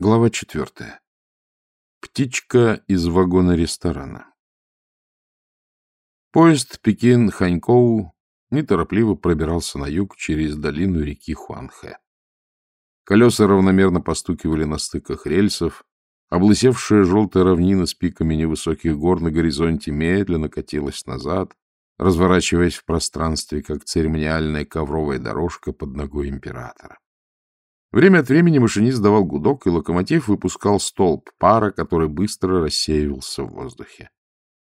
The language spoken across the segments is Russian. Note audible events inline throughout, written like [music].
Глава четвертая. Птичка из вагона ресторана. Поезд Пекин-Ханькоу неторопливо пробирался на юг через долину реки Хуанхэ. Колеса равномерно постукивали на стыках рельсов, облысевшая желтая равнина с пиками невысоких гор на горизонте медленно катилась назад, разворачиваясь в пространстве, как церемониальная ковровая дорожка под ногой императора. Время от времени машинист давал гудок, и локомотив выпускал столб пара, который быстро рассеивался в воздухе.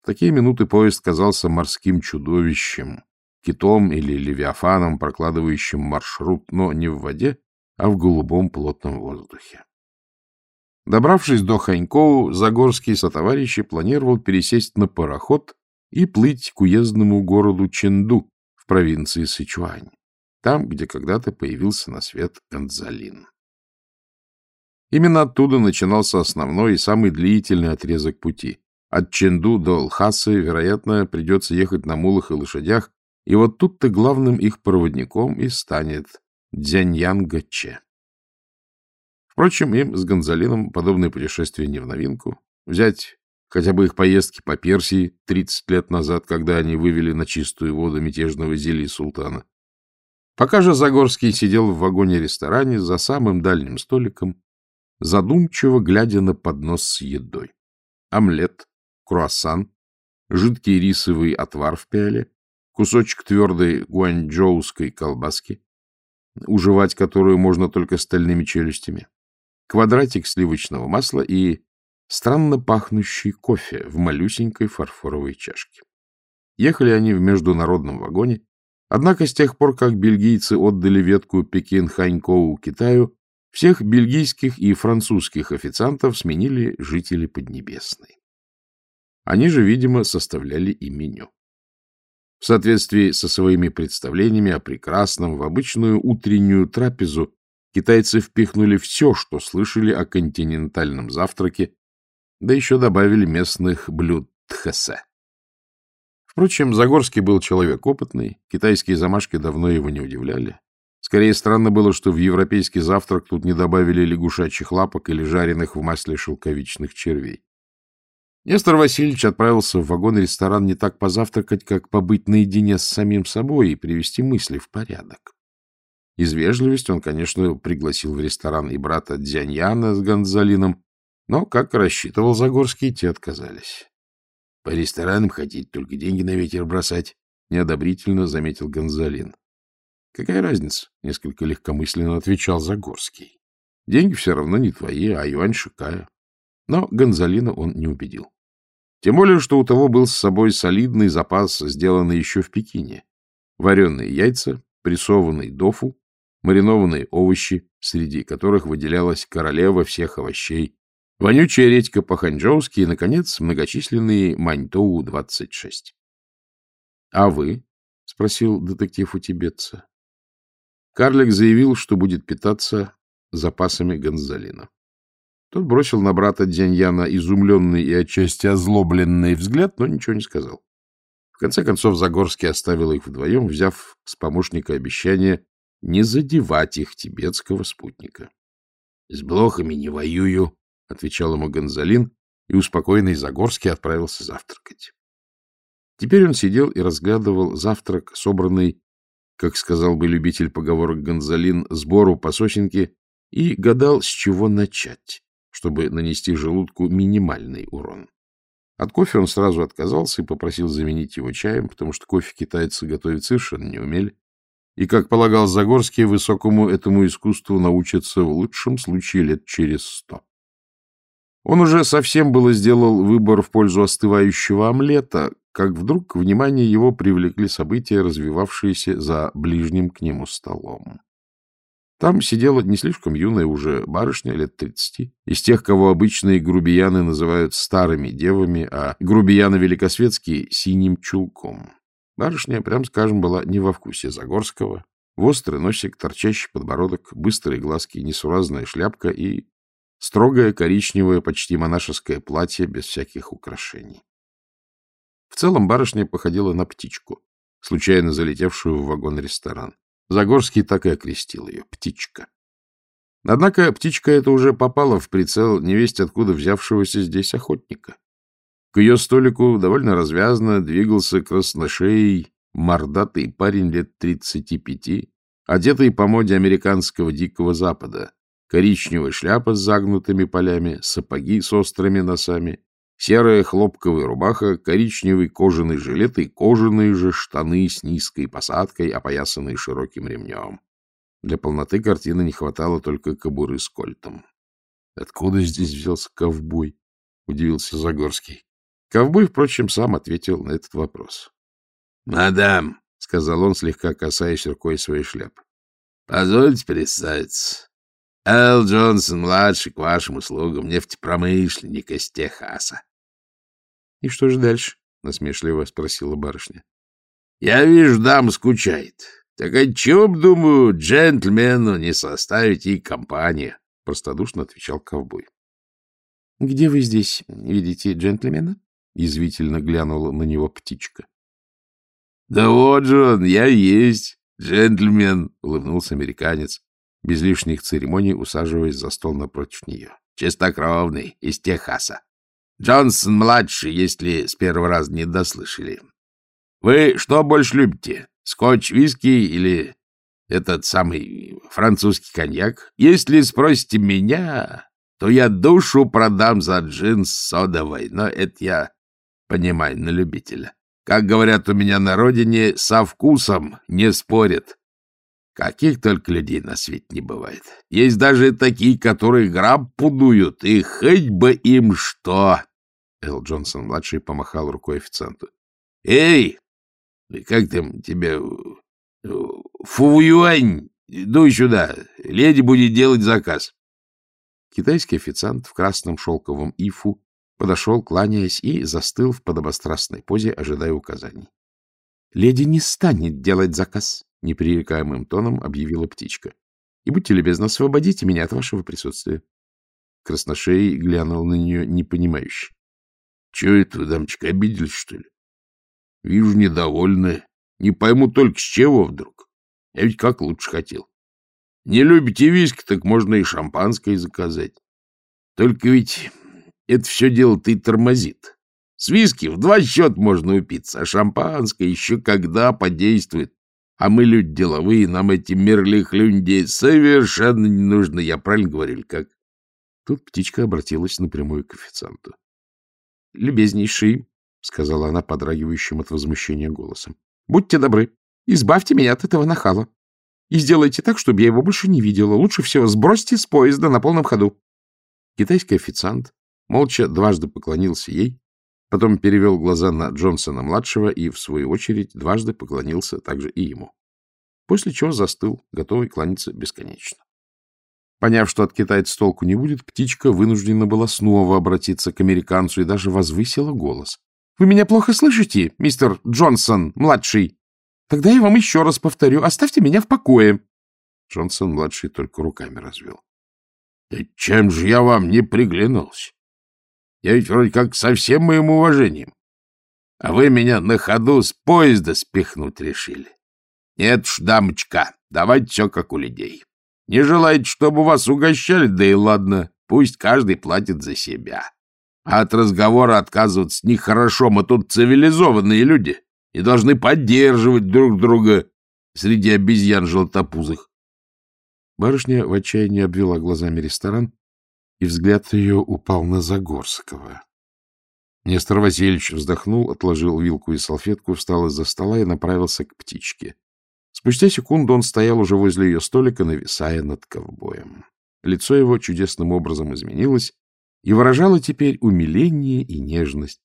В такие минуты поезд казался морским чудовищем, китом или левиафаном, прокладывающим маршрут, но не в воде, а в голубом плотном воздухе. Добравшись до Ханькоу, Загорский сотоварищи планировал пересесть на пароход и плыть к уездному городу Ченду в провинции Сычуань там, где когда-то появился на свет Гонзалин. Именно оттуда начинался основной и самый длительный отрезок пути. От Ченду до Лхасы, вероятно, придется ехать на мулах и лошадях, и вот тут-то главным их проводником и станет Дзяньян Гаче. Впрочем, им с Гонзалином подобные путешествия не в новинку. Взять хотя бы их поездки по Персии 30 лет назад, когда они вывели на чистую воду мятежного зелья султана. Пока же Загорский сидел в вагоне-ресторане за самым дальним столиком, задумчиво глядя на поднос с едой. Омлет, круассан, жидкий рисовый отвар в пиале, кусочек твердой гуанчжоуской колбаски, уживать которую можно только стальными челюстями, квадратик сливочного масла и странно пахнущий кофе в малюсенькой фарфоровой чашке. Ехали они в международном вагоне, Однако с тех пор, как бельгийцы отдали ветку Пекин-Ханькоу Китаю, всех бельгийских и французских официантов сменили жители Поднебесной. Они же, видимо, составляли и меню. В соответствии со своими представлениями о прекрасном в обычную утреннюю трапезу китайцы впихнули все, что слышали о континентальном завтраке, да еще добавили местных блюд тхэсе. Впрочем, Загорский был человек опытный, китайские замашки давно его не удивляли. Скорее, странно было, что в европейский завтрак тут не добавили лягушачьих лапок или жареных в масле шелковичных червей. Нестор Васильевич отправился в вагон-ресторан не так позавтракать, как побыть наедине с самим собой и привести мысли в порядок. Из вежливости он, конечно, пригласил в ресторан и брата Дзяньяна с Гонзалином, но, как рассчитывал Загорский, те отказались. — По ресторанам ходить, только деньги на ветер бросать, — неодобрительно заметил Гонзалин. — Какая разница? — несколько легкомысленно отвечал Загорский. — Деньги все равно не твои, а юань шикая. Но Гонзалина он не убедил. Тем более, что у того был с собой солидный запас, сделанный еще в Пекине. Вареные яйца, прессованный дофу, маринованные овощи, среди которых выделялась королева всех овощей вонючая редька по-ханчжоуски и, наконец, многочисленные Маньтоу-26. — А вы? — спросил детектив у тибетца. Карлик заявил, что будет питаться запасами Гонзалина. Тот бросил на брата Дзяньяна изумленный и отчасти озлобленный взгляд, но ничего не сказал. В конце концов Загорский оставил их вдвоем, взяв с помощника обещание не задевать их тибетского спутника. — С блохами не воюю, — отвечал ему Гонзалин, и успокоенный Загорский отправился завтракать. Теперь он сидел и разглядывал завтрак, собранный, как сказал бы любитель поговорок Гонзалин, сбору по сосенке, и гадал, с чего начать, чтобы нанести желудку минимальный урон. От кофе он сразу отказался и попросил заменить его чаем, потому что кофе китайцы готовить совершенно не умели. И, как полагал Загорский, высокому этому искусству научатся в лучшем случае лет через сто. Он уже совсем было сделал выбор в пользу остывающего омлета, как вдруг внимание его привлекли события, развивавшиеся за ближним к нему столом. Там сидела не слишком юная уже барышня лет тридцати, из тех, кого обычные грубияны называют старыми девами, а грубияны великосветские — синим чулком. Барышня, прям скажем, была не во вкусе Загорского. В острый носик, торчащий подбородок, быстрые глазки, несуразная шляпка и Строгое коричневое, почти монашеское платье без всяких украшений. В целом барышня походила на птичку, случайно залетевшую в вагон-ресторан. Загорский так и окрестил ее — птичка. Однако птичка эта уже попала в прицел невесть откуда взявшегося здесь охотника. К ее столику довольно развязно двигался красношеей мордатый парень лет тридцати пяти, одетый по моде американского дикого запада, коричневая шляпа с загнутыми полями, сапоги с острыми носами, серая хлопковая рубаха, коричневый кожаный жилет и кожаные же штаны с низкой посадкой, опоясанные широким ремнем. Для полноты картины не хватало только кобуры с кольтом. — Откуда здесь взялся ковбой? — удивился Загорский. Ковбой, впрочем, сам ответил на этот вопрос. — Мадам, — сказал он, слегка касаясь рукой своей шляпы, — позвольте представиться. Эл Джонсон-младший к вашим услугам, нефтепромышленник из Техаса. — И что же дальше? — насмешливо спросила барышня. — Я вижу, дама скучает. Так отчего б, думаю, джентльмену не составить и компанию? — простодушно отвечал ковбой. — Где вы здесь видите джентльмена? — язвительно глянула на него птичка. — Да вот же он, я есть джентльмен, — улыбнулся американец, без лишних церемоний усаживаясь за стол напротив нее. — Чистокровный, из Техаса. Джонсон-младший, если с первого раза не дослышали. Вы что больше любите, Скотч, виски или этот самый французский коньяк? Если спросите меня, то я душу продам за джин с содовой, но это я понимаю на любителя. Как говорят у меня на родине, со вкусом не спорят. Каких только людей на свете не бывает. Есть даже такие, которые граб пудуют, и хоть бы им что. Эл Джонсон-младший помахал рукой официанту. — Эй, как там тебя... Фуюань, дуй сюда, леди будет делать заказ. Китайский официант в красном шелковом ифу подошел, кланяясь, и застыл в подобострастной позе, ожидая указаний. — Леди не станет делать заказ, — непререкаемым тоном объявила птичка. — И будьте любезны, освободите меня от вашего присутствия. Красношей глянул на нее непонимающе. — Чего это вы, дамочка, обиделись, что ли? Вижу, недовольны. Не пойму только с чего вдруг. Я ведь как лучше хотел. Не любите виски, так можно и шампанское заказать. Только ведь это все дело-то тормозит. С виски в два счета можно упиться, а шампанское еще когда подействует. А мы люди деловые, нам эти мерлих люди совершенно не нужны. Я правильно говорю или как? Тут птичка обратилась напрямую к официанту. — Любезнейший, — сказала она подрагивающим от возмущения голосом. — Будьте добры, избавьте меня от этого нахала. И сделайте так, чтобы я его больше не видела. Лучше всего сбросьте с поезда на полном ходу. Китайский официант молча дважды поклонился ей, потом перевел глаза на Джонсона-младшего и, в свою очередь, дважды поклонился также и ему. После чего застыл, готовый кланяться бесконечно. Поняв, что от китайца толку не будет, птичка вынуждена была снова обратиться к американцу и даже возвысила голос. Вы меня плохо слышите, мистер Джонсон, младший? Тогда я вам еще раз повторю, оставьте меня в покое. Джонсон, младший, только руками развел. — Чем же я вам не приглянулся? Я ведь вроде как со всем моим уважением. А вы меня на ходу с поезда спихнуть решили. Нет ж, дамочка, давайте все как у людей. Не желаете, чтобы вас угощали, да и ладно, пусть каждый платит за себя. А от разговора отказываться нехорошо. Мы тут цивилизованные люди и должны поддерживать друг друга среди обезьян желтопузых. Барышня в отчаянии обвела глазами ресторан, и взгляд ее упал на Загорского. Нестор Васильевич вздохнул, отложил вилку и салфетку, встал из-за стола и направился к птичке. Спустя секунду он стоял уже возле ее столика, нависая над ковбоем. Лицо его чудесным образом изменилось, и выражала теперь умиление и нежность.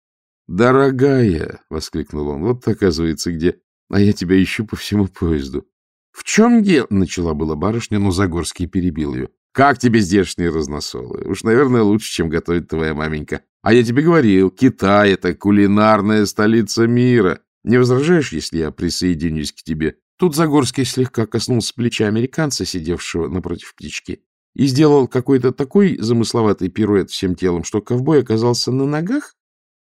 «Дорогая!» — воскликнул он. «Вот, оказывается, где. А я тебя ищу по всему поезду». «В чем дело?» — начала была барышня, но Загорский перебил ее. «Как тебе здешние разносолы? Уж, наверное, лучше, чем готовит твоя маменька. А я тебе говорил, Китай — это кулинарная столица мира. Не возражаешь, если я присоединюсь к тебе?» Тут Загорский слегка коснулся плеча американца, сидевшего напротив птички, и сделал какой-то такой замысловатый пируэт всем телом, что ковбой оказался на ногах,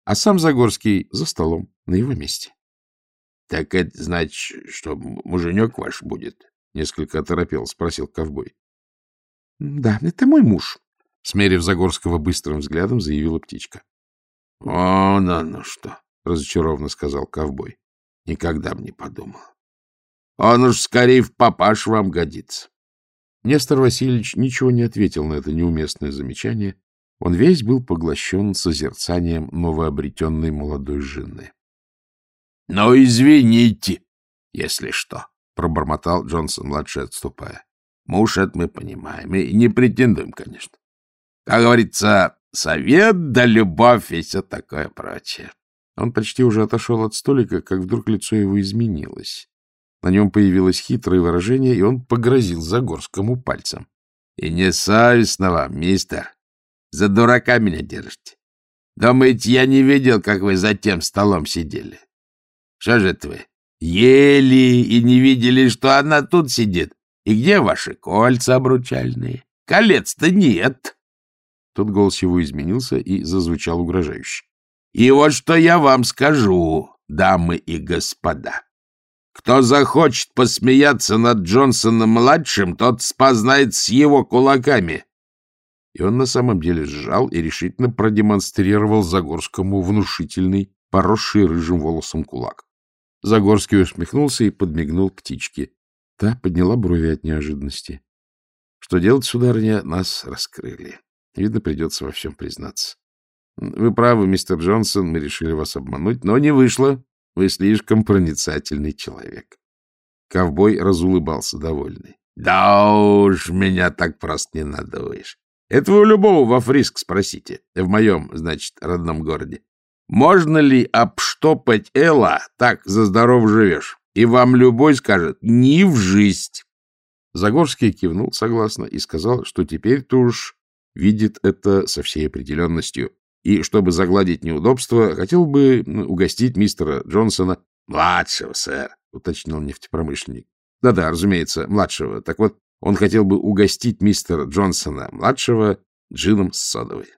а сам Загорский за столом на его месте. — Так это значит, что муженек ваш будет? — несколько оторопел, спросил ковбой. — Да, это мой муж, — смерив Загорского быстрым взглядом, заявила птичка. — Вон оно что, — разочарованно сказал ковбой. — Никогда бы не подумал. Он уж скорее в папаш вам годится. Нестор Васильевич ничего не ответил на это неуместное замечание. Он весь был поглощен созерцанием новообретенной молодой жены. — Ну, извините, если что, — пробормотал Джонсон-младший, отступая. — Муж это мы понимаем и не претендуем, конечно. Как говорится, совет да любовь и все такое прочее. Он почти уже отошел от столика, как вдруг лицо его изменилось. На нем появилось хитрое выражение, и он погрозил Загорскому пальцем. — И не совестно вам, мистер. За дурака меня держите. Думаете, я не видел, как вы за тем столом сидели? Что же это вы? Ели и не видели, что она тут сидит? И где ваши кольца обручальные? Колец-то нет. Тут голос его изменился и зазвучал угрожающе. И вот что я вам скажу, дамы и господа. Кто захочет посмеяться над Джонсоном-младшим, тот спознает с его кулаками. И он на самом деле сжал и решительно продемонстрировал Загорскому внушительный, поросший рыжим волосом кулак. Загорский усмехнулся и подмигнул птичке. Та подняла брови от неожиданности. — Что делать, сударыня, нас раскрыли. Видно, придется во всем признаться. Вы правы, мистер Джонсон, мы решили вас обмануть, но не вышло. Вы слишком проницательный человек. Ковбой разулыбался довольный. — Да уж, меня так просто не надуешь. Это вы у любого во Фриск спросите, в моем, значит, родном городе. Можно ли обштопать Элла, так за здоров живешь? И вам любой скажет «не в жизнь». Загорский кивнул согласно и сказал, что теперь-то уж видит это со всей определенностью, и, чтобы загладить неудобство, хотел бы угостить мистера Джонсона младшего, сэр, — уточнил нефтепромышленник. Да-да, разумеется, младшего. Так вот, он хотел бы угостить мистера Джонсона младшего джином с содовой.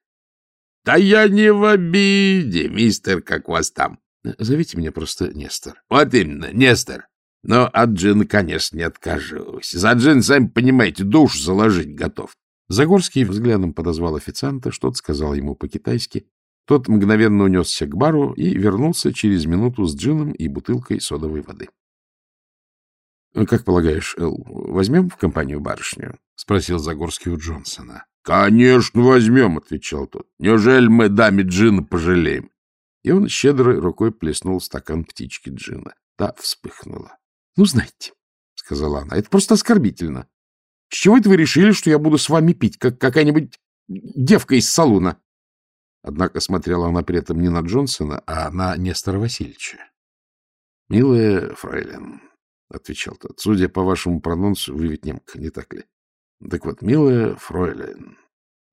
— Да я не в обиде, мистер, как вас там. — Зовите меня просто Нестор. — Вот именно, Нестор. Но от джина, конечно, не откажусь. За джин, сами понимаете, душ заложить готов. Загорский взглядом подозвал официанта, что-то сказал ему по-китайски. Тот мгновенно унесся к бару и вернулся через минуту с джином и бутылкой содовой воды. — Как полагаешь, Эл, возьмем в компанию барышню? — спросил Загорский у Джонсона. — Конечно, возьмем, — отвечал тот. — Неужели мы даме джина пожалеем? И он щедрой рукой плеснул стакан птички джина. Та вспыхнула. — Ну, знаете, — сказала она, — это просто оскорбительно. С чего это вы решили, что я буду с вами пить, как какая-нибудь девка из салуна? Однако смотрела она при этом не на Джонсона, а на Нестора Васильевича. — Милая фрейлин, — отвечал тот, — судя по вашему прононсу, вы ведь немка, не так ли? Так вот, милая фрейлин,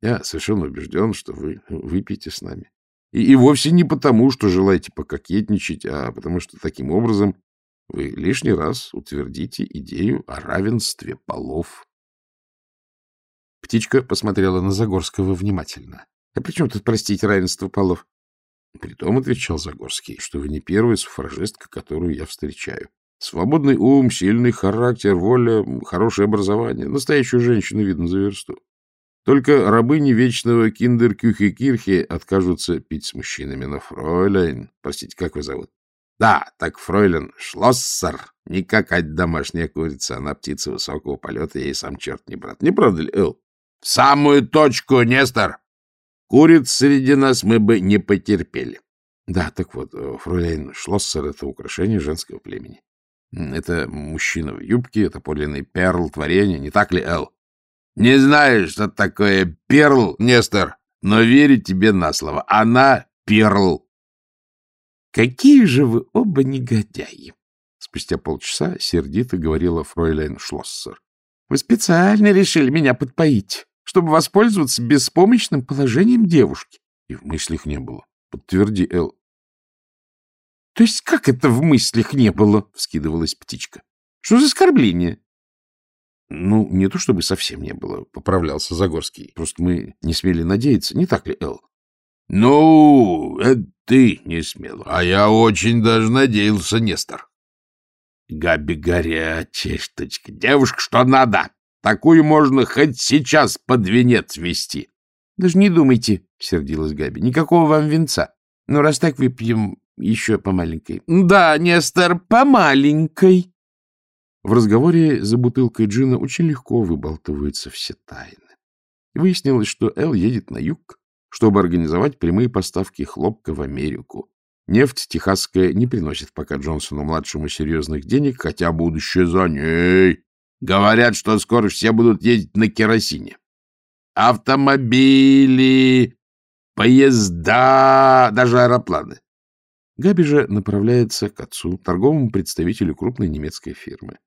я совершенно убежден, что вы выпьете с нами. И, и вовсе не потому, что желаете пококетничать, а потому что таким образом вы лишний раз утвердите идею о равенстве полов. Птичка посмотрела на Загорского внимательно. — А при чем тут, простите, равенство полов? — Притом, — отвечал Загорский, — что вы не первая суфражистка, которую я встречаю. Свободный ум, сильный характер, воля, хорошее образование. Настоящую женщину видно за версту. Только рабыни вечного киндер-кюхи-кирхи откажутся пить с мужчинами. Но фройлен... Простите, как вы зовут? Да, так фройлен Шлоссер. Не какая-то домашняя курица, она птица высокого полета, ей сам черт не брат. Не правда ли, Эл? — В самую точку, Нестор! Куриц среди нас мы бы не потерпели. Да, так вот, э, фройлен Шлоссер — это украшение женского племени. Это мужчина в юбке, это подлинный перл творения, не так ли, Эл? Не знаю, что такое перл, Нестор, но верю тебе на слово. Она перл. Какие же вы оба негодяи! Спустя полчаса сердито говорила фройлен Шлоссер. Вы специально решили меня подпоить, чтобы воспользоваться беспомощным положением девушки. И в мыслях не было. Подтверди, Эл. — То есть как это в мыслях не было? — вскидывалась птичка. — Что за оскорбление? — Ну, не то чтобы совсем не было, — поправлялся Загорский. Просто мы не смели надеяться, не так ли, Эл? — Ну, это ты не смел, а я очень даже надеялся, Нестор. Габи горячая штучка. Девушка, что надо. Такую можно хоть сейчас под венец вести. — Даже не думайте, — сердилась Габи. — Никакого вам венца. Ну, раз так, выпьем еще по маленькой. — Да, Нестор, по маленькой. В разговоре за бутылкой джина очень легко выбалтываются все тайны. Выяснилось, что Эл едет на юг, чтобы организовать прямые поставки хлопка в Америку. Нефть техасская не приносит пока Джонсону-младшему серьезных денег, хотя будущее за ней. Говорят, что скоро все будут ездить на керосине. Автомобили, поезда, даже аэропланы. Габи же направляется к отцу, торговому представителю крупной немецкой фирмы.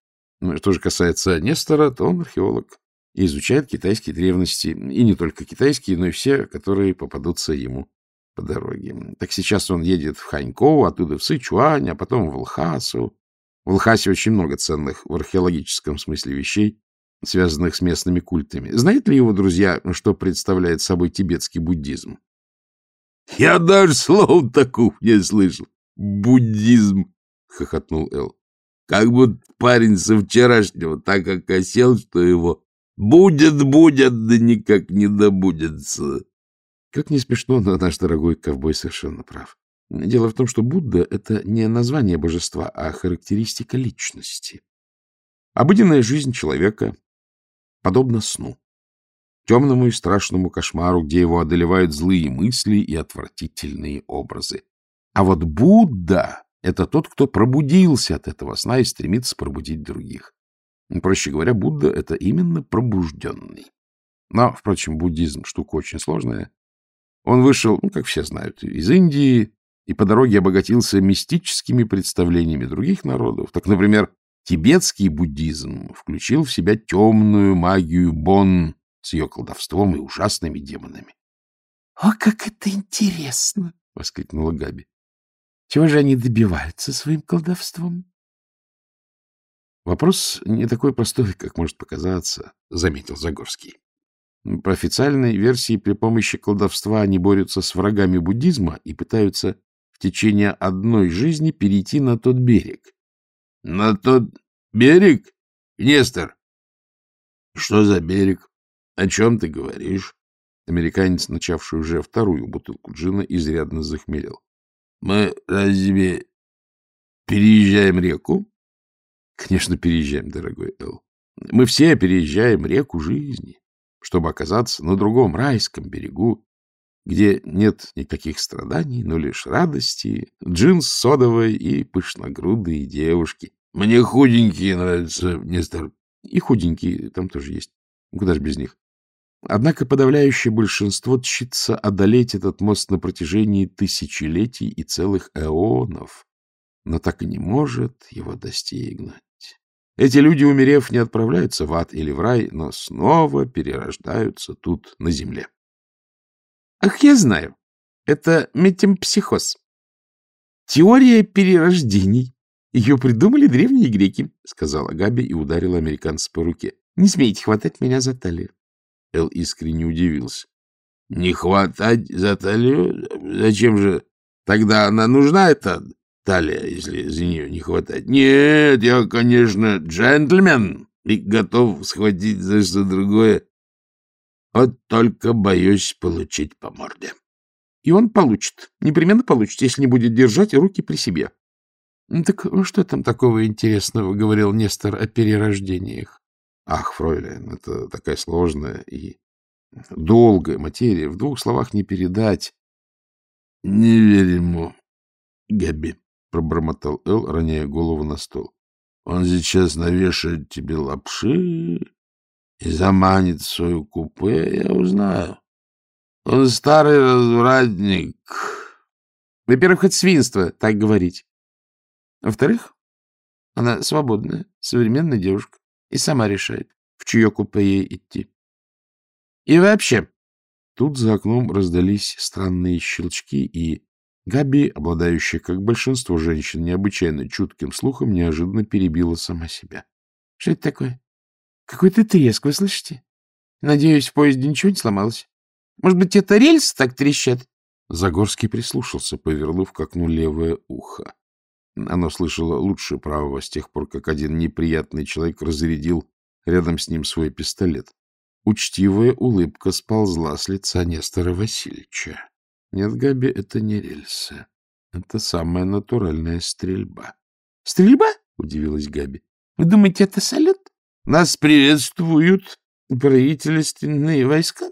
Ну, что же касается Нестора, то он археолог и изучает китайские древности, и не только китайские, но и все, которые попадутся ему по дороге. Так сейчас он едет в Ханькоу, оттуда в Сычуань, а потом в Лхасу. В Лхасе очень много ценных в археологическом смысле вещей, связанных с местными культами. Знают ли его друзья, что представляет собой тибетский буддизм? — Я даже слов такого не слышал. Буддизм, — хохотнул Эл. Как будто парень со вчерашнего так окосел, что его будет, будет, да никак не добудется. Как не смешно, но наш дорогой ковбой совершенно прав. Дело в том, что Будда — это не название божества, а характеристика личности. Обыденная жизнь человека подобна сну, темному и страшному кошмару, где его одолевают злые мысли и отвратительные образы. А вот Будда — это тот, кто пробудился от этого сна и стремится пробудить других. Проще говоря, Будда — это именно пробужденный. Но, впрочем, буддизм — штука очень сложная. Он вышел, ну, как все знают, из Индии и по дороге обогатился мистическими представлениями других народов. Так, например, тибетский буддизм включил в себя темную магию Бон с ее колдовством и ужасными демонами. — О, как это интересно! — воскликнула Габи. — Чего же они добиваются своим колдовством? Вопрос не такой простой, как может показаться, — заметил Загорский. По официальной версии, при помощи колдовства они борются с врагами буддизма и пытаются течение одной жизни перейти на тот берег. — На тот берег? Нестор? — Что за берег? О чем ты говоришь? Американец, начавший уже вторую бутылку джина, изрядно захмелел. — Мы разве переезжаем реку? — Конечно, переезжаем, дорогой Эл. Мы все переезжаем реку жизни чтобы оказаться на другом райском берегу, где нет никаких страданий, но лишь радости, джинс содовой и пышногрудые девушки. Мне худенькие нравятся, Нестор. И худенькие там тоже есть. Куда же без них? Однако подавляющее большинство тщится одолеть этот мост на протяжении тысячелетий и целых эонов, но так и не может его достигнуть. Эти люди, умерев, не отправляются в ад или в рай, но снова перерождаются тут, на земле. — Ах, я знаю. Это метемпсихоз. Теория перерождений. Ее придумали древние греки, — сказала Габи и ударила американца по руке. — Не смейте хватать меня за талию. Эл искренне удивился. — Не хватать за талию? Зачем же тогда она нужна, эта талия, если за нее не хватает. Нет, я, конечно, джентльмен и готов схватить за что другое. Вот только боюсь получить по морде. И он получит, непременно получит, если не будет держать руки при себе. — Так что там такого интересного, — говорил Нестор о перерождениях? — Ах, фройлен, это такая сложная и долгая материя, в двух словах не передать. — Не верь ему, Габи, — пробормотал Эл, роняя голову на стол. — Он сейчас навешает тебе лапши и заманит в свою купе, я узнаю. Он старый развратник. Во-первых, это свинство, так говорить. Во-вторых, она свободная, современная девушка и сама решает, в чье купе ей идти. И вообще, тут за окном раздались странные щелчки, и Габи, обладающая, как большинство женщин, необычайно чутким слухом, неожиданно перебила сама себя. — Что это такое? Какой-то треск, вы слышите? Надеюсь, в поезде ничего не сломалось? Может быть, это рельсы так трещат? Загорский прислушался, повернув к окну левое ухо. Оно слышало лучше правого с тех пор, как один неприятный человек разрядил рядом с ним свой пистолет. Учтивая улыбка сползла с лица Нестора Васильевича. Нет, Габи, это не рельсы. Это самая натуральная стрельба. — Стрельба? — удивилась Габи. — Вы думаете, это салют? Нас приветствуют правительственные войска?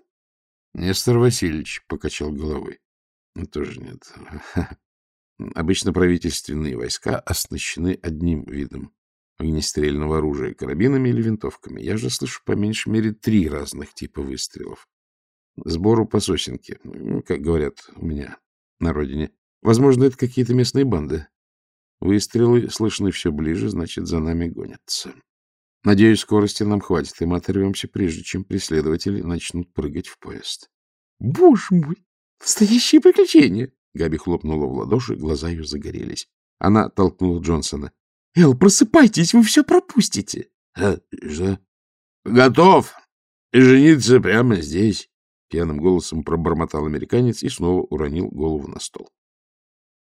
Нестор Васильевич покачал головой. Ну, тоже нет. [laughs] Обычно правительственные войска оснащены одним видом огнестрельного оружия, карабинами или винтовками. Я же слышу по меньшей мере три разных типа выстрелов. Сбору по сосенке, ну, как говорят у меня на родине. Возможно, это какие-то местные банды. Выстрелы слышны все ближе, значит, за нами гонятся. Надеюсь, скорости нам хватит, и мы оторвемся, прежде чем преследователи начнут прыгать в поезд. — Боже мой! Настоящее приключение! Габи хлопнула в ладоши, глаза ее загорелись. Она толкнула Джонсона. — Эл, просыпайтесь, вы все пропустите. — А, что? — Готов! Жениться прямо здесь! — пьяным голосом пробормотал американец и снова уронил голову на стол.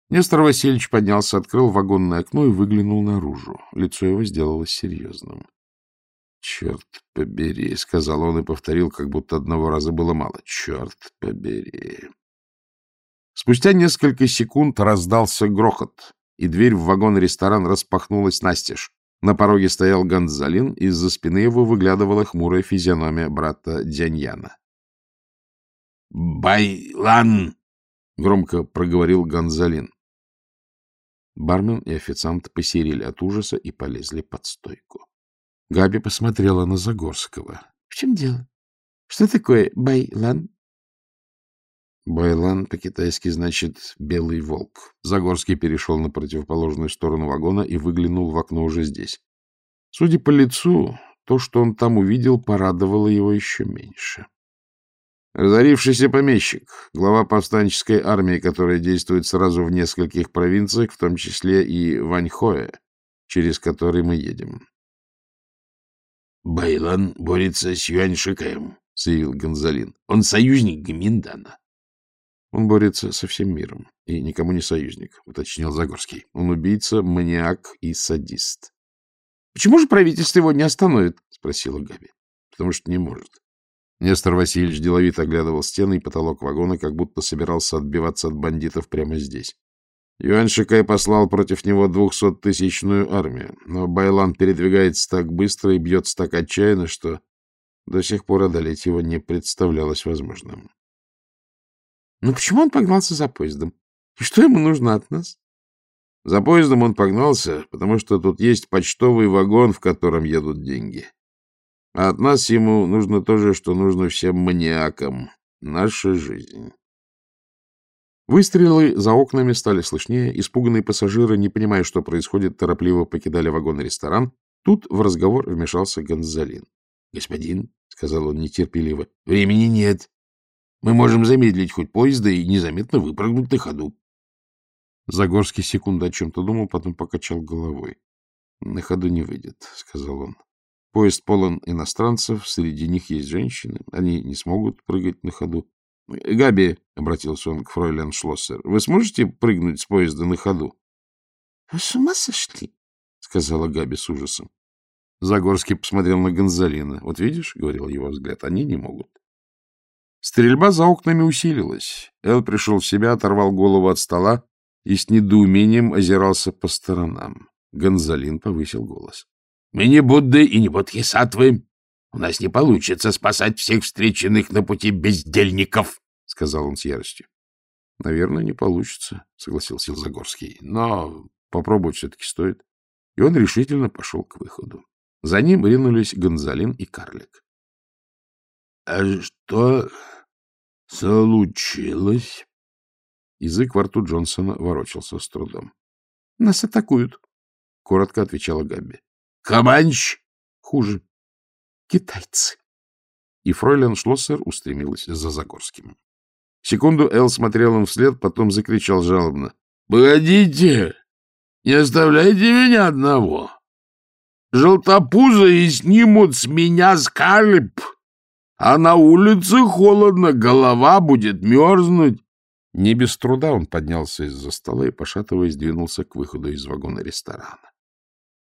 Нестор Васильевич поднялся, открыл вагонное окно и выглянул наружу. Лицо его сделалось серьезным. — Черт побери, — сказал он и повторил, как будто одного раза было мало. — Черт побери. Спустя несколько секунд раздался грохот, и дверь в вагон-ресторан распахнулась настежь. На пороге стоял Гонзалин, из-за спины его выглядывала хмурая физиономия брата Дяньяна. — Байлан! — громко проговорил Гонзалин. Бармен и официант посерили от ужаса и полезли под стойку. Габи посмотрела на Загорского. — В чем дело? Что такое Байлан? Байлан по-китайски значит «белый волк». Загорский перешел на противоположную сторону вагона и выглянул в окно уже здесь. Судя по лицу, то, что он там увидел, порадовало его еще меньше. Разорившийся помещик, глава повстанческой армии, которая действует сразу в нескольких провинциях, в том числе и Ваньхоэ, через который мы едем. — Байлан борется с Юаньшикаем, — заявил Гонзалин. — Он союзник Гаминдана. — Он борется со всем миром и никому не союзник, — уточнил Загорский. Он убийца, маниак и садист. — Почему же правительство его не остановит? — спросила Габи. — Потому что не может. Нестор Васильевич деловито оглядывал стены и потолок вагона, как будто собирался отбиваться от бандитов прямо здесь. Юань Шикай послал против него двухсоттысячную армию, но Байлан передвигается так быстро и бьется так отчаянно, что до сих пор одолеть его не представлялось возможным. — Но почему он погнался за поездом? И что ему нужно от нас? За поездом он погнался, потому что тут есть почтовый вагон, в котором едут деньги. А от нас ему нужно то же, что нужно всем маниакам. Наша жизнь. Выстрелы за окнами стали слышнее. Испуганные пассажиры, не понимая, что происходит, торопливо покидали вагон-ресторан. Тут в разговор вмешался Гонзалин. — Господин, — сказал он нетерпеливо, — времени нет. Мы можем замедлить хоть поезда и незаметно выпрыгнуть на ходу. Загорский секунду о чем-то думал, потом покачал головой. — На ходу не выйдет, — сказал он. Поезд полон иностранцев, среди них есть женщины. Они не смогут прыгать на ходу. — Габи, — обратился он к фройлен Шлоссер, — вы сможете прыгнуть с поезда на ходу? — Вы с ума сошли? — сказала Габи с ужасом. Загорский посмотрел на Гонзалина. — Вот видишь, — говорил его взгляд, — они не могут. Стрельба за окнами усилилась. Эл пришел в себя, оторвал голову от стола и с недоумением озирался по сторонам. Гонзалин повысил голос. Мы не Будды и не Бодхисаттвы. У нас не получится спасать всех встреченных на пути бездельников, — сказал он с яростью. — Наверное, не получится, — согласился Загорский. — Но попробовать все-таки стоит. И он решительно пошел к выходу. За ним ринулись Гонзалин и Карлик. — А что случилось? Язык во рту Джонсона ворочался с трудом. — Нас атакуют, — коротко отвечала Габби. Кабанч хуже. Китайцы. И фройлен Шлоссер устремилась за Загорским. Секунду Эл смотрел им вслед, потом закричал жалобно. — Погодите! Не оставляйте меня одного! Желтопузы снимут с меня скальп, а на улице холодно, голова будет мерзнуть. Не без труда он поднялся из-за стола и, пошатываясь, двинулся к выходу из вагона ресторана.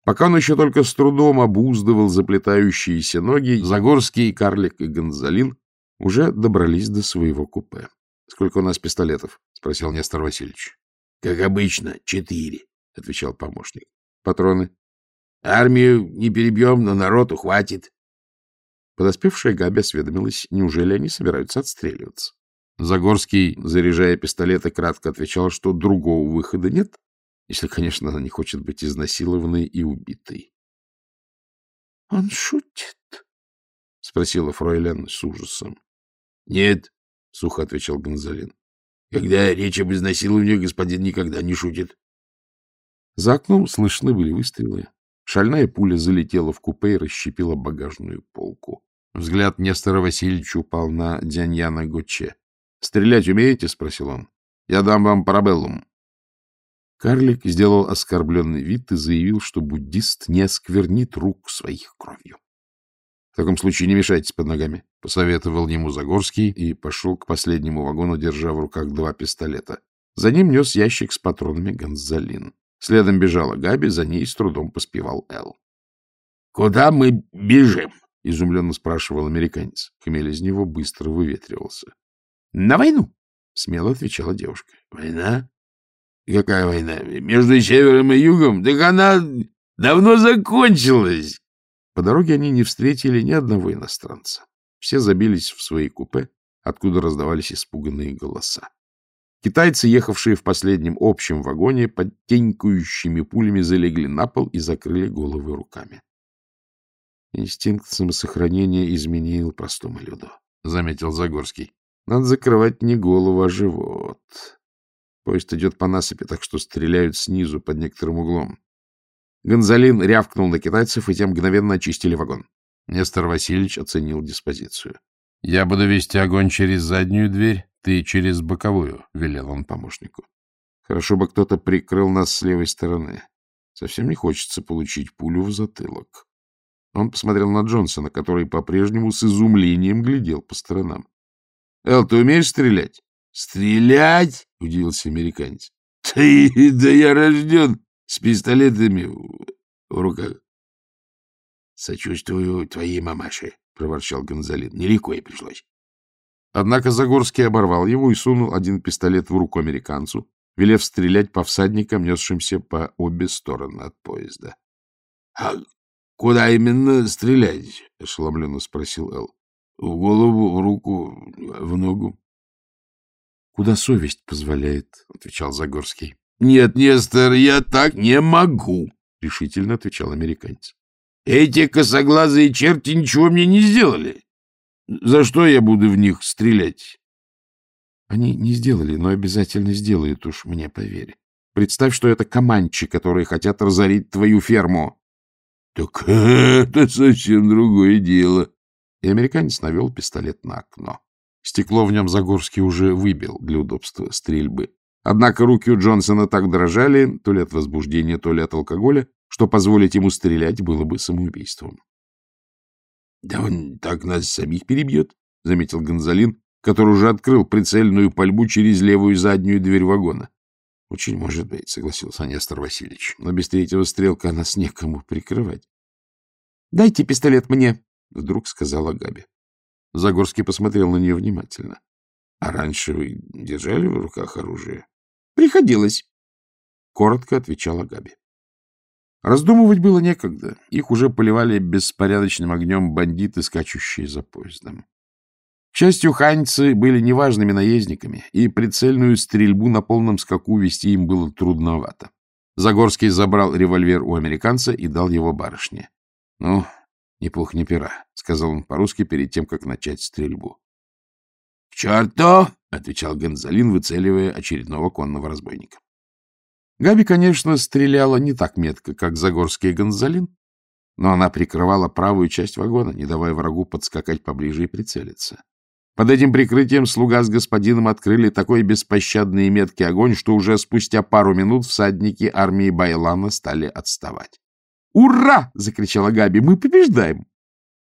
Пока он еще только с трудом обуздывал заплетающиеся ноги, Загорский, Карлик и Гонзалин уже добрались до своего купе. — Сколько у нас пистолетов? — спросил Нестор Васильевич. — Как обычно, четыре, — отвечал помощник. — Патроны? — Армию не перебьем, но народу хватит. Подоспевшая Габи осведомилась, неужели они собираются отстреливаться. Загорский, заряжая пистолеты, кратко отвечал, что другого выхода нет, если, конечно, она не хочет быть изнасилованной и убитой. — Он шутит? — спросила фройлен с ужасом. — Нет, — сухо отвечал Гонзалин. — Когда речь об изнасиловании, господин никогда не шутит. За окном слышны были выстрелы. Шальная пуля залетела в купе и расщепила багажную полку. Взгляд Нестора Васильевича упал на Дяньяна Гоче. — Стрелять умеете? — спросил он. — Я дам вам парабеллум. Карлик сделал оскорбленный вид и заявил, что буддист не осквернит рук своих кровью. — В таком случае не мешайтесь под ногами, — посоветовал ему Загорский и пошел к последнему вагону, держа в руках два пистолета. За ним нес ящик с патронами Гонзалин. Следом бежала Габи, за ней с трудом поспевал Эл. — Куда мы бежим? — изумленно спрашивал американец. Хмель из него быстро выветривался. — На войну, — смело отвечала девушка. — Война? Какая война? Между севером и югом? Так она давно закончилась. По дороге они не встретили ни одного иностранца. Все забились в свои купе, откуда раздавались испуганные голоса. Китайцы, ехавшие в последнем общем вагоне, под тенькающими пулями залегли на пол и закрыли головы руками. Инстинкт самосохранения изменил простому люду, — заметил Загорский. Надо закрывать не голову, а живот. Поезд идет по насыпи, так что стреляют снизу под некоторым углом. Гонзалин рявкнул на китайцев, и те мгновенно очистили вагон. Нестор Васильевич оценил диспозицию. — Я буду вести огонь через заднюю дверь, ты через боковую, — велел он помощнику. Хорошо бы кто-то прикрыл нас с левой стороны. Совсем не хочется получить пулю в затылок. Он посмотрел на Джонсона, который по-прежнему с изумлением глядел по сторонам. — Эл, ты умеешь стрелять? Стрелять? — удивился американец. — Да я рожден с пистолетами в руках. — Сочувствую твоей мамаше, — проворчал Гонзалин. Нелегко ей пришлось. Однако Загорский оборвал его и сунул один пистолет в руку американцу, велев стрелять по всадникам, несшимся по обе стороны от поезда. — А куда именно стрелять? — ошеломленно спросил Эл. — В голову, в руку, в ногу. — Куда совесть позволяет, — отвечал Загорский. — Нет, Нестор, я так не могу, — решительно отвечал американец. — Эти косоглазые черти ничего мне не сделали. За что я буду в них стрелять? — Они не сделали, но обязательно сделают, уж мне поверь. Представь, что это команчи, которые хотят разорить твою ферму. — Так это совсем другое дело. И американец навел пистолет на окно. Стекло в нем Загорский уже выбил для удобства стрельбы. Однако руки у Джонсона так дрожали, то ли от возбуждения, то ли от алкоголя, что позволить ему стрелять было бы самоубийством. — Да он так нас самих перебьет, — заметил Гонзалин, который уже открыл прицельную пальбу через левую заднюю дверь вагона. — Очень может быть, — согласился Нестор Васильевич, — но без третьего стрелка нас некому прикрывать. — Дайте пистолет мне, — вдруг сказала Габи. Загорский посмотрел на нее внимательно. — А раньше вы держали в руках оружие? — Приходилось. Коротко отвечала Габи. Раздумывать было некогда. Их уже поливали беспорядочным огнем бандиты, скачущие за поездом. К счастью, ханьцы были неважными наездниками, и прицельную стрельбу на полном скаку вести им было трудновато. Загорский забрал револьвер у американца и дал его барышне. — Ну, ни пух, ни пера, — сказал он по-русски перед тем, как начать стрельбу. — К черту! — отвечал Гонзалин, выцеливая очередного конного разбойника. Габи, конечно, стреляла не так метко, как Загорский и Гонзалин, но она прикрывала правую часть вагона, не давая врагу подскакать поближе и прицелиться. Под этим прикрытием слуга с господином открыли такой беспощадный и меткий огонь, что уже спустя пару минут всадники армии Байлана стали отставать. «Ура!» — закричала Габи. «Мы побеждаем!»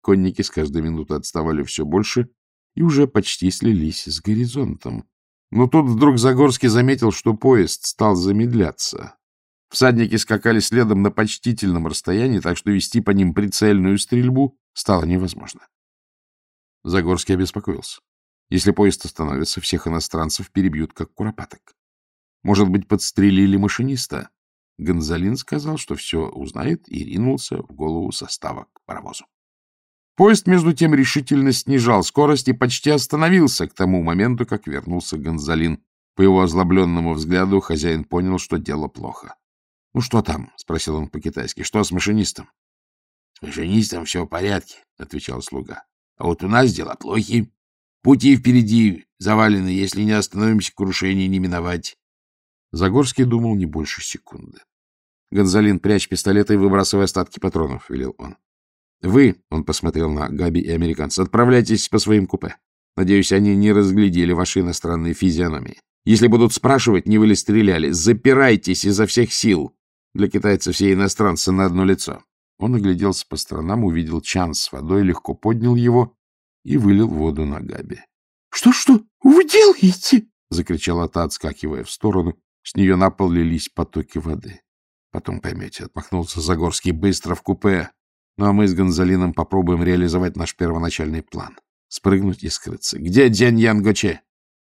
Конники с каждой минутой отставали все больше и уже почти слились с горизонтом. Но тут вдруг Загорский заметил, что поезд стал замедляться. Всадники скакали следом на почтительном расстоянии, так что вести по ним прицельную стрельбу стало невозможно. Загорский обеспокоился. Если поезд остановится, всех иностранцев перебьют, как куропаток. Может быть, подстрелили машиниста? Гонзалин сказал, что все узнает, и ринулся в голову состава к паровозу. Поезд, между тем, решительно снижал скорость и почти остановился к тому моменту, как вернулся Гонзалин. По его озлобленному взгляду хозяин понял, что дело плохо. — Ну, что там? — спросил он по-китайски. — Что с машинистом? — С машинистом все в порядке, — отвечал слуга. — А вот у нас дела плохи. Пути впереди завалены, если не остановимся, крушение не миновать. Загорский думал не больше секунды. — Гонзалин, прячь пистолеты и выбрасывай остатки патронов, — велел он. — Вы, — он посмотрел на Габи и американца, — отправляйтесь по своим купе. Надеюсь, они не разглядели ваши иностранные физиономии. Если будут спрашивать, не вы ли стреляли, запирайтесь изо всех сил. Для китайцев все иностранцы на одно лицо. Он огляделся по сторонам, увидел чан с водой, легко поднял его и вылил воду на Габи. — Что, что вы делаете? — закричала та, отскакивая в сторону. С нее на пол лились потоки воды. — Потом поймете, — отмахнулся Загорский быстро в купе. Ну, а мы с Гонзалином попробуем реализовать наш первоначальный план. Спрыгнуть и скрыться. Где Дзянь Янгоче?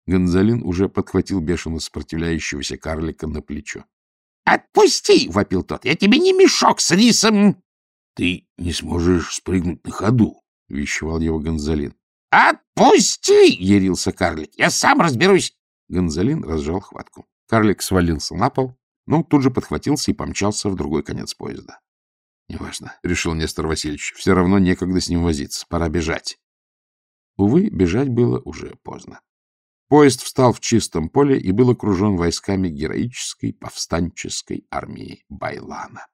Гонзалин уже подхватил бешено сопротивляющегося карлика на плечо. — Отпусти! — вопил тот. — Я тебе не мешок с рисом! — Ты не сможешь спрыгнуть на ходу, — вещевал его Гонзалин. — Отпусти! — ярился карлик. — Я сам разберусь. Гонзалин разжал хватку. Карлик свалился на пол, но тут же подхватился и помчался в другой конец поезда. — Неважно, — решил Нестор Васильевич. — Все равно некогда с ним возиться. Пора бежать. Увы, бежать было уже поздно. Поезд встал в чистом поле и был окружен войсками героической повстанческой армии Байлана.